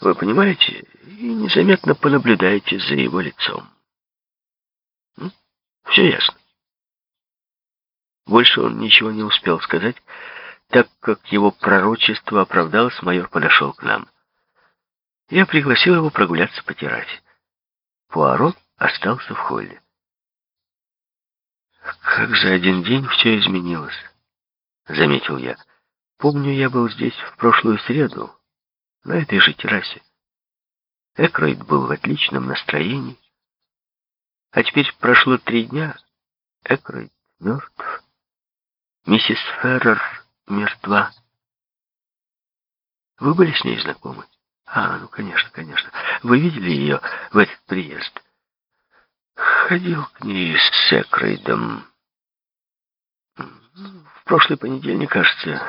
Вы понимаете? И незаметно понаблюдаете за его лицом. Все ясно. Больше он ничего не успел сказать, так как его пророчество оправдалось, майор подошел к нам. Я пригласил его прогуляться по террасе. Пуаро остался в холле. «Как за один день все изменилось», — заметил я. «Помню, я был здесь в прошлую среду, на этой же террасе. Экройд был в отличном настроении. А теперь прошло три дня, Экройд мертв. Миссис Феррер мертва. Вы были с ней знакомы? А, ну, конечно, конечно. Вы видели ее в этот приезд? Ходил к ней с Экройдом. В прошлый понедельник, кажется,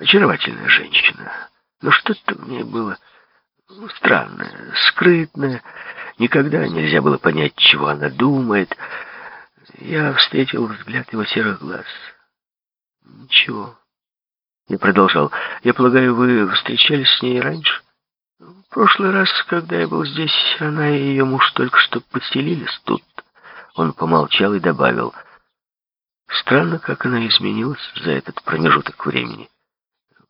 очаровательная женщина. Но что-то в ней было странное, скрытное. Никогда нельзя было понять, чего она думает. Я встретил взгляд его серых глаз. Ничего. Я продолжал. Я полагаю, вы встречались с ней раньше? В прошлый раз, когда я был здесь, она и ее муж только что поселились тут. Он помолчал и добавил. Странно, как она изменилась за этот промежуток времени.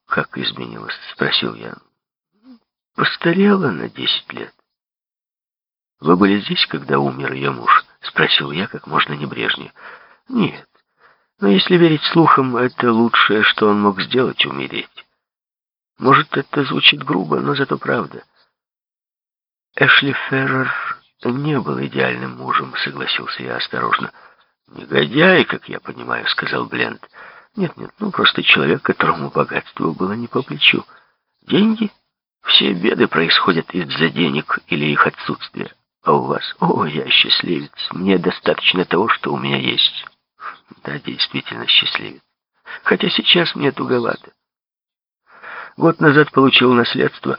«Как изменилась?» — спросил я. «Постарела на десять лет». «Вы были здесь, когда умер ее муж?» — спросил я как можно небрежнее. «Нет. Но если верить слухам, это лучшее, что он мог сделать — умереть. Может, это звучит грубо, но зато правда. Эшли Феррер не был идеальным мужем, согласился я осторожно. «Негодяй, как я понимаю», — сказал Бленд. Нет-нет, ну просто человек, которому богатство было не по плечу. Деньги? Все беды происходят из-за денег или их отсутствия. А у вас? О, я счастливец. Мне достаточно того, что у меня есть. Да, действительно счастливец. Хотя сейчас мне туговато. Год назад получил наследство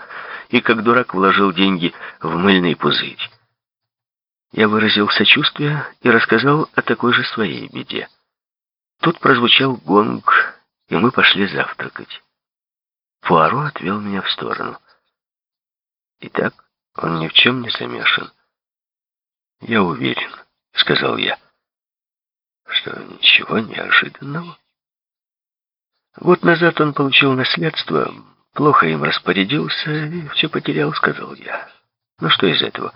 и как дурак вложил деньги в мыльный пузырь. Я выразил сочувствие и рассказал о такой же своей беде. Тут прозвучал гонг, и мы пошли завтракать. Пуаро отвел меня в сторону. Итак, он ни в чем не замешан. Я уверен, сказал я, что ничего неожиданного. Год назад он получил наследство, плохо им распорядился и все потерял, сказал я. Ну что из этого?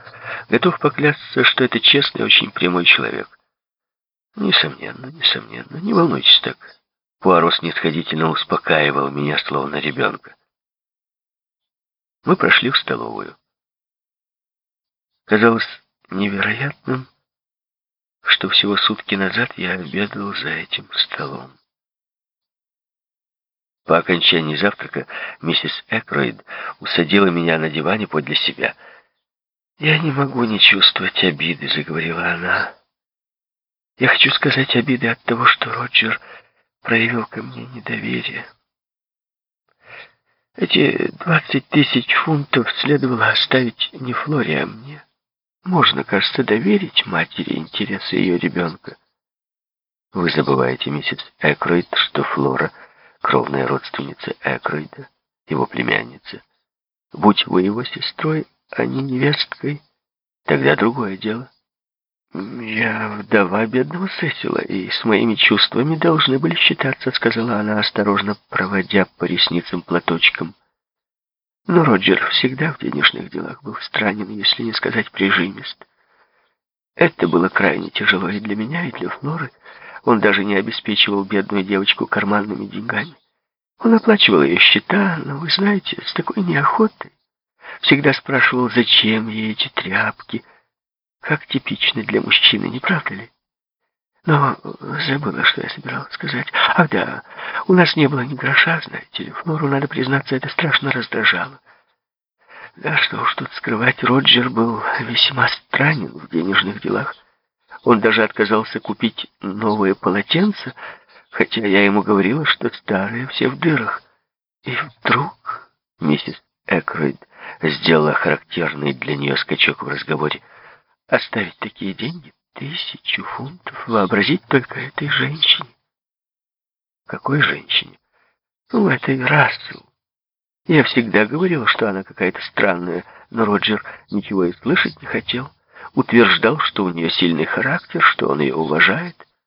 Готов поклясться, что это честный, очень прямой человек. Несомненно, несомненно. Не волнуйтесь так. Пуаро снисходительно успокаивал меня, словно ребенка. Мы прошли в столовую. Казалось невероятным, что всего сутки назад я обедал за этим столом. По окончании завтрака миссис Экройд усадила меня на диване подле себя. «Я не могу не чувствовать обиды», — заговорила она. Я хочу сказать обиды от того, что Роджер проявил ко мне недоверие. Эти двадцать тысяч фунтов следовало оставить не Флоре, а мне. Можно, кажется, доверить матери интересы ее ребенка. Вы забываете, миссис Экройд, что Флора — кровная родственница Экройда, его племянница. Будь вы его сестрой, а не невесткой, тогда другое дело. «Я вдова бедного Сесила, и с моими чувствами должны были считаться», — сказала она, осторожно проводя по ресницам платочком. Но Роджер всегда в денежных делах был странен, если не сказать прижимист. Это было крайне тяжело и для меня, и для Флоры. Он даже не обеспечивал бедную девочку карманными деньгами. Он оплачивал ее счета, но, вы знаете, с такой неохотой. Всегда спрашивал, зачем ей эти тряпки — как типично для мужчины, не правда ли? Но забыла, что я собиралась сказать. Ах да, у нас не было ни гроша, знаете ли. Флору, надо признаться, это страшно раздражало. Да что уж тут скрывать, Роджер был весьма странен в денежных делах. Он даже отказался купить новые полотенца, хотя я ему говорила, что старые все в дырах. И вдруг миссис Экройд сделала характерный для нее скачок в разговоре. Оставить такие деньги, тысячу фунтов, вообразить только этой женщине. Какой женщине? Ну, этой Рассел. Я всегда говорил, что она какая-то странная, но Роджер ничего и слышать не хотел. Утверждал, что у нее сильный характер, что он ее уважает.